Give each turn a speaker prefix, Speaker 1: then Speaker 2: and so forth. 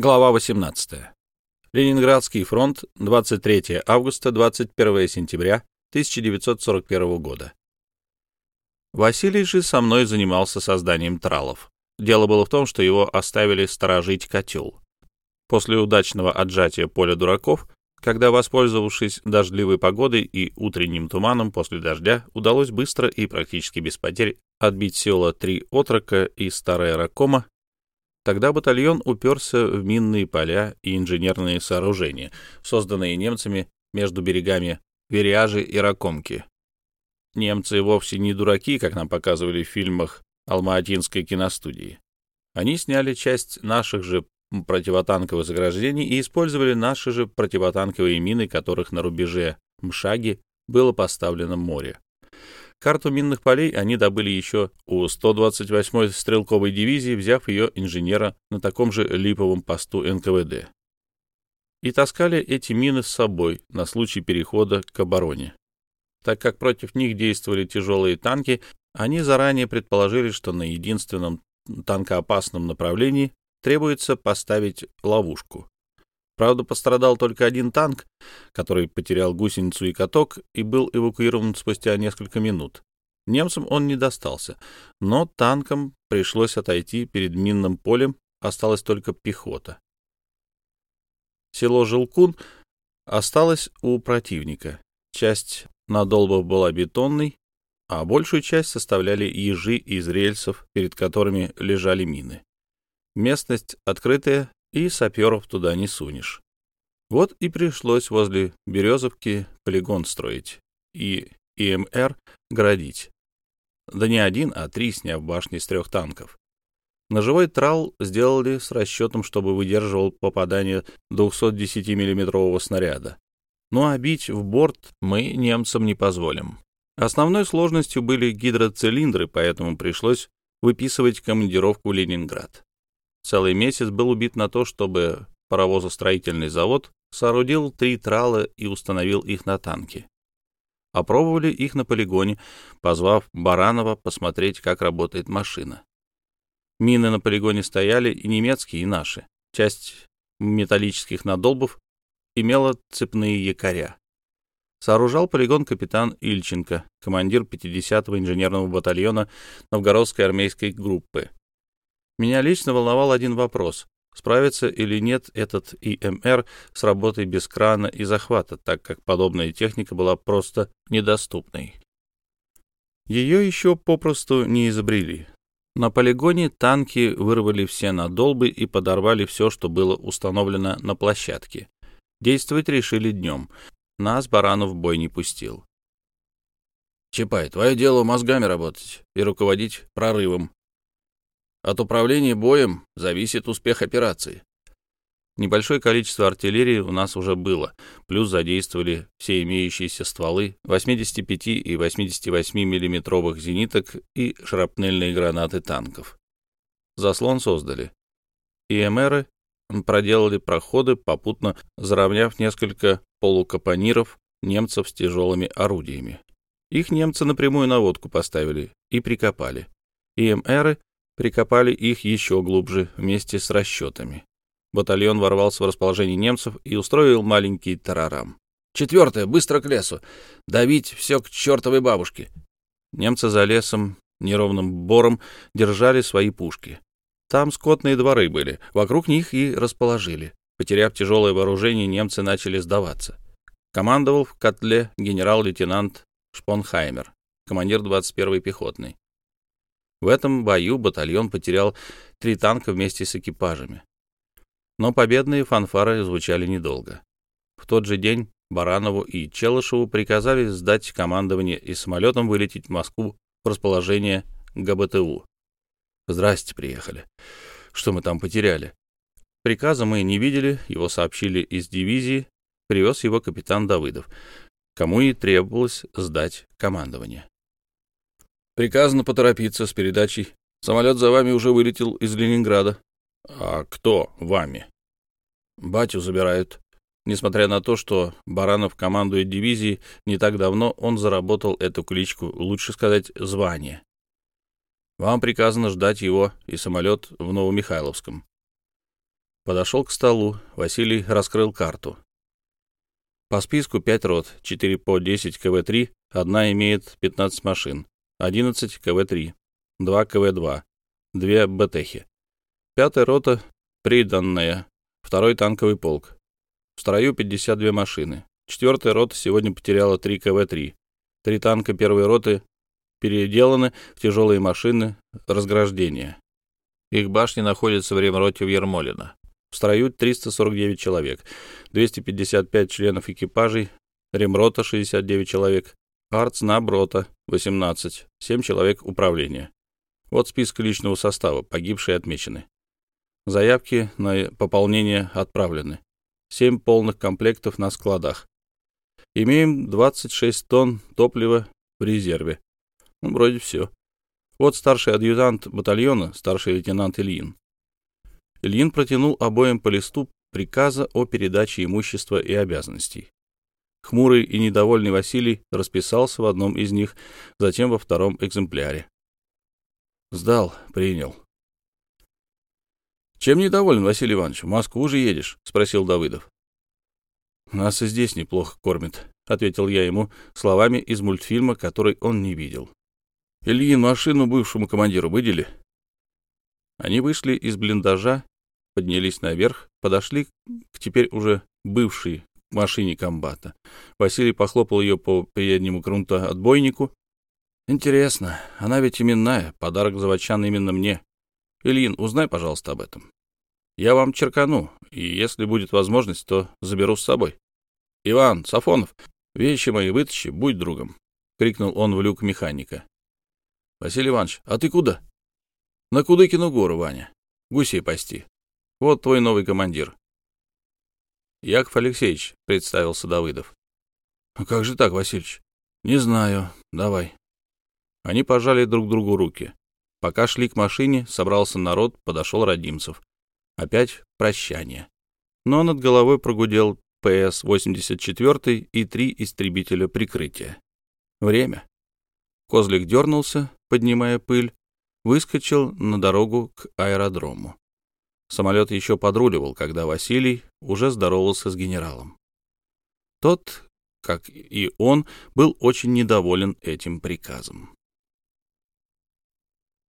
Speaker 1: Глава 18. Ленинградский фронт, 23 августа, 21 сентября 1941 года. Василий же со мной занимался созданием тралов. Дело было в том, что его оставили сторожить котел. После удачного отжатия поля дураков, когда, воспользовавшись дождливой погодой и утренним туманом после дождя, удалось быстро и практически без потерь отбить села Три Отрока и Старая Ракома, тогда батальон уперся в минные поля и инженерные сооружения, созданные немцами между берегами Вериажи и Ракомки. Немцы вовсе не дураки, как нам показывали в фильмах Алма-Атинской киностудии. Они сняли часть наших же противотанковых заграждений и использовали наши же противотанковые мины, которых на рубеже Мшаги было поставлено море. Карту минных полей они добыли еще у 128-й стрелковой дивизии, взяв ее инженера на таком же липовом посту НКВД. И таскали эти мины с собой на случай перехода к обороне. Так как против них действовали тяжелые танки, они заранее предположили, что на единственном танкоопасном направлении требуется поставить ловушку. Правда, пострадал только один танк, который потерял гусеницу и каток и был эвакуирован спустя несколько минут. Немцам он не достался, но танкам пришлось отойти перед минным полем, осталась только пехота. Село Жилкун осталось у противника. Часть надолбов была бетонной, а большую часть составляли ежи из рельсов, перед которыми лежали мины. Местность открытая, и саперов туда не сунешь. Вот и пришлось возле Березовки полигон строить и ИМР градить. Да не один, а три, сняв башни с трех танков. Ножевой трал сделали с расчетом, чтобы выдерживал попадание 210 миллиметрового снаряда. Ну а бить в борт мы немцам не позволим. Основной сложностью были гидроцилиндры, поэтому пришлось выписывать командировку в Ленинград. Целый месяц был убит на то, чтобы паровозостроительный завод соорудил три трала и установил их на танки. Опробовали их на полигоне, позвав Баранова посмотреть, как работает машина. Мины на полигоне стояли и немецкие, и наши. Часть металлических надолбов имела цепные якоря. Сооружал полигон капитан Ильченко, командир 50-го инженерного батальона Новгородской армейской группы. Меня лично волновал один вопрос справится или нет этот ИМР с работой без крана и захвата, так как подобная техника была просто недоступной. Ее еще попросту не изобрели. На полигоне танки вырвали все надолбы и подорвали все, что было установлено на площадке. Действовать решили днем. Нас Баранов в бой не пустил. «Чапай, твое дело мозгами работать и руководить прорывом», от управления боем зависит успех операции. Небольшое количество артиллерии у нас уже было, плюс задействовали все имеющиеся стволы 85 и 88 миллиметровых зениток и шрапнельные гранаты танков. Заслон создали. ИМРы проделали проходы, попутно заровняв несколько полукапониров немцев с тяжелыми орудиями. Их немцы напрямую наводку поставили и прикопали. ИМРы прикопали их еще глубже вместе с расчетами. Батальон ворвался в расположение немцев и устроил маленький тарарам. «Четвертое, быстро к лесу! Давить все к чертовой бабушке!» Немцы за лесом неровным бором держали свои пушки. Там скотные дворы были, вокруг них и расположили. Потеряв тяжелое вооружение, немцы начали сдаваться. Командовал в котле генерал-лейтенант Шпонхаймер, командир 21-й пехотной. В этом бою батальон потерял три танка вместе с экипажами. Но победные фанфары звучали недолго. В тот же день Баранову и Челышеву приказали сдать командование и самолетом вылететь в Москву в расположение ГБТУ. «Здрасте, приехали. Что мы там потеряли?» Приказа мы не видели, его сообщили из дивизии, привез его капитан Давыдов, кому и требовалось сдать командование. Приказано поторопиться с передачей. Самолет за вами уже вылетел из Ленинграда. А кто вами? Батю забирают. Несмотря на то, что Баранов командует дивизией, не так давно он заработал эту кличку, лучше сказать, звание. Вам приказано ждать его и самолет в Новомихайловском. Подошел к столу. Василий раскрыл карту. По списку 5 рот, 4 по 10 КВ-3, одна имеет 15 машин, 11 КВ-3, 2 КВ-2, 2 БТХи. Пятая рота приданная, второй танковый полк. В строю 52 машины. Четвертая рота сегодня потеряла 3 КВ-3. Три танка первой роты переделаны в тяжелые машины разграждения. Их башни находятся в ремроте в Ермолино. В строю 349 человек, 255 членов экипажей, ремрота 69 человек, артснаброта 18, 7 человек управления. Вот список личного состава, погибшие отмечены. Заявки на пополнение отправлены. 7 полных комплектов на складах. Имеем 26 тонн топлива в резерве. Ну, вроде все. Вот старший адъютант батальона, старший лейтенант Ильин. Ильин протянул обоим по листу приказа о передаче имущества и обязанностей. Хмурый и недовольный Василий расписался в одном из них, затем во втором экземпляре. «Сдал, принял». «Чем недоволен, Василий Иванович? В Москву же едешь?» — спросил Давыдов. «Нас и здесь неплохо кормят», — ответил я ему словами из мультфильма, который он не видел. «Ильин, машину бывшему командиру выдели?» Они вышли из блиндажа, поднялись наверх, подошли к теперь уже бывшей машине комбата. Василий похлопал ее по переднему грунтоотбойнику. «Интересно, она ведь именная, подарок заводчан именно мне. Ильин, узнай, пожалуйста, об этом. Я вам черкану, и если будет возможность, то заберу с собой. Иван, Сафонов, вещи мои вытащи, будь другом!» — крикнул он в люк механика. «Василий Иванович, а ты куда?» На Кудыкину гору, Ваня. Гусей пасти. Вот твой новый командир. Яков Алексеевич, — представился Давыдов. «А — Как же так, Васильевич? — Не знаю. Давай. Они пожали друг другу руки. Пока шли к машине, собрался народ, подошел Родимцев. Опять прощание. Но над головой прогудел ПС-84 и три истребителя прикрытия. Время. Козлик дернулся, поднимая пыль, выскочил на дорогу к аэродрому. Самолет еще подруливал, когда Василий уже здоровался с генералом. Тот, как и он, был очень недоволен этим приказом.